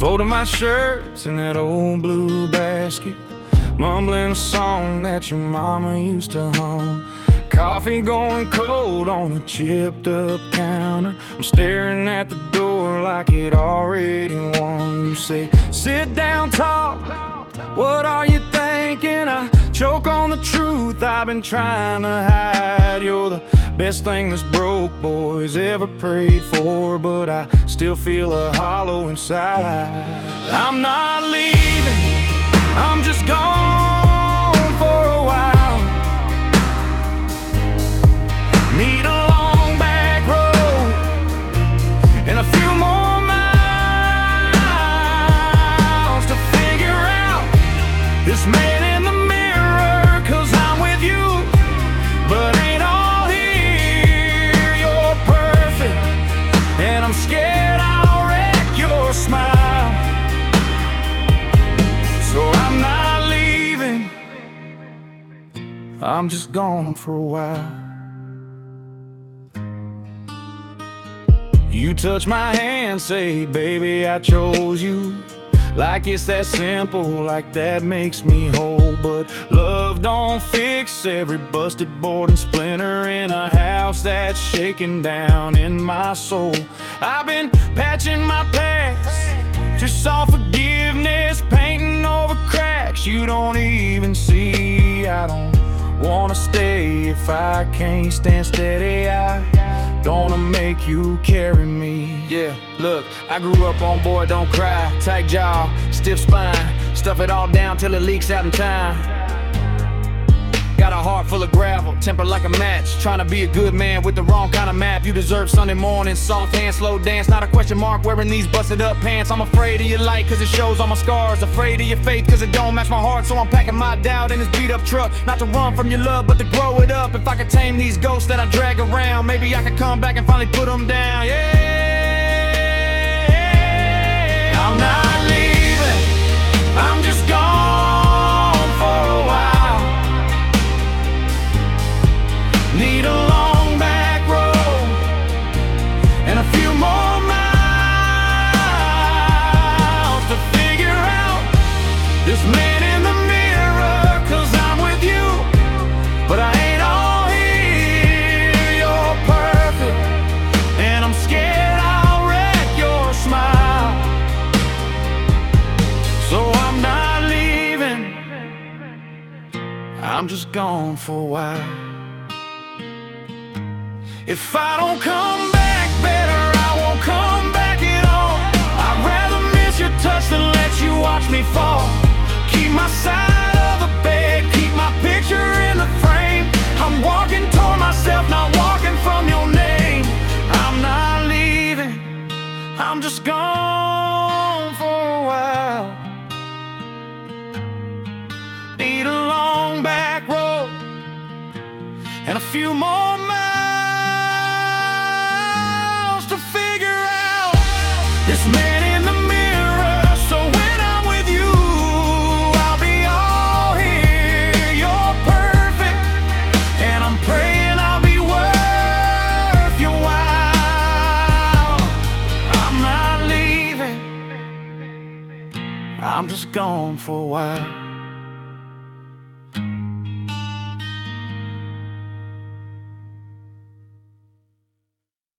Folding my shirts in that old blue basket. Mumbling a song that your mama used to hum. Coffee going cold on a chipped up counter. I'm staring at the door like it already won. You say, sit down, talk. What are you thinking? I choke on the truth I've been trying to hide. You're the best thing this broke boys ever prayed for, but I still feel a hollow inside. I'm not leaving, I'm just gone for a while. You touch my hand, say, baby, I chose you. Like it's that simple, like that makes me whole. But love don't fix every busted board and splinter in a house that's shaking down in my soul. I've been patching my past, just saw forgiveness, wanna stay if I can't stand steady. I gonna make you carry me. Yeah, look, I grew up on boy, don't cry. Tight jaw, stiff spine. Stuff it all down till it leaks out in time. Got a heart full of gravel, temper like a match. Trying to be a good man with the wrong kind of map. You deserve Sunday morning, soft hand, slow dance. Not a question mark wearing these busted up pants. I'm afraid of your light cause it shows all my scars. Afraid of your faith cause it don't match my heart. So I'm packing my doubt in this beat up truck. Not to run from your love, but to grow it up. If I could tame these ghosts that I drag around, maybe I could come back and finally put them down. Yeah. I'm not I'm with you, but I ain't all in your perfect, and I'm scared I'll wreck your smile. So I'm not leaving. I'm just gone for a while. If I don't come back and a few more miles to figure out this man in the mirror. So when I'm with you, I'll be all here. You're perfect, and I'm praying I'll be worth your while. I'm not leaving, I'm just gone for a while.